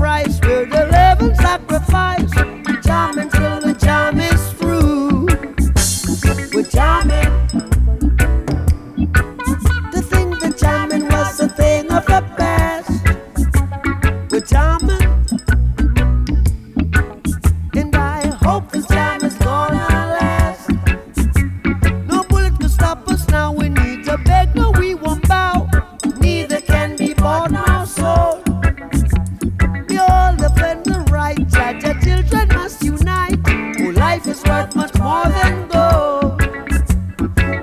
price. We're the living sacrifice. We jam until the jam is through. We're jamming. To think the jamming was a thing of the is worth much more than gold.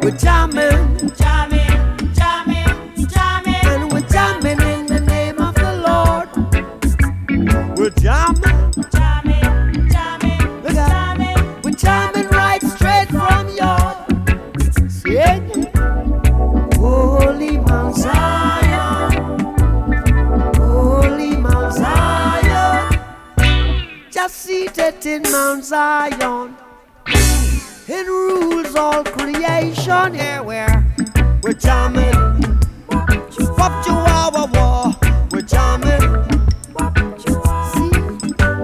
We're jamming, jamming, jamming, jamming. And we're jamming in the name of the Lord. We're jamming, jamming, jamming, jamming. We're jamming right straight from Yah. Holy Mount Zion, Holy Mount Zion, just in Mount Zion all creation. Yeah, we're we're jamming. Wop chihuahua war. We're jamming. See,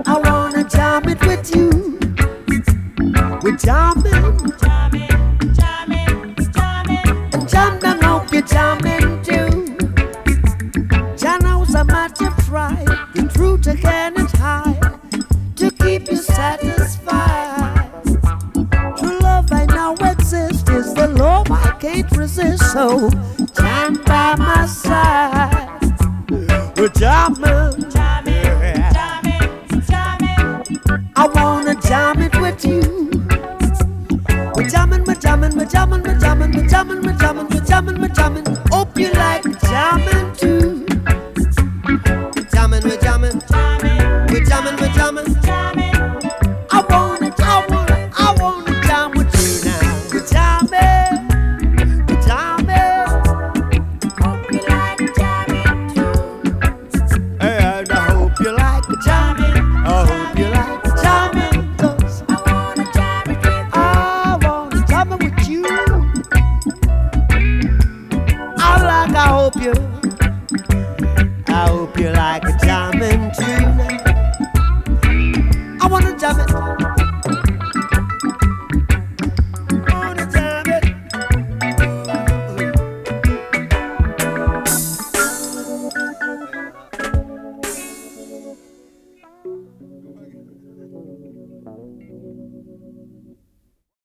I wanna jam it with you. We're jamming. And jam down, hope you're jamming So oh, jam by my side. We're jamming. I wanna jam it with you. We're jamming, we're jamming, we're jamming, we're jamming, we're jamming, we're jamming, we're jamming, we're jamming. Hope you like jamming too. I I hope you. I hope you like jamming too.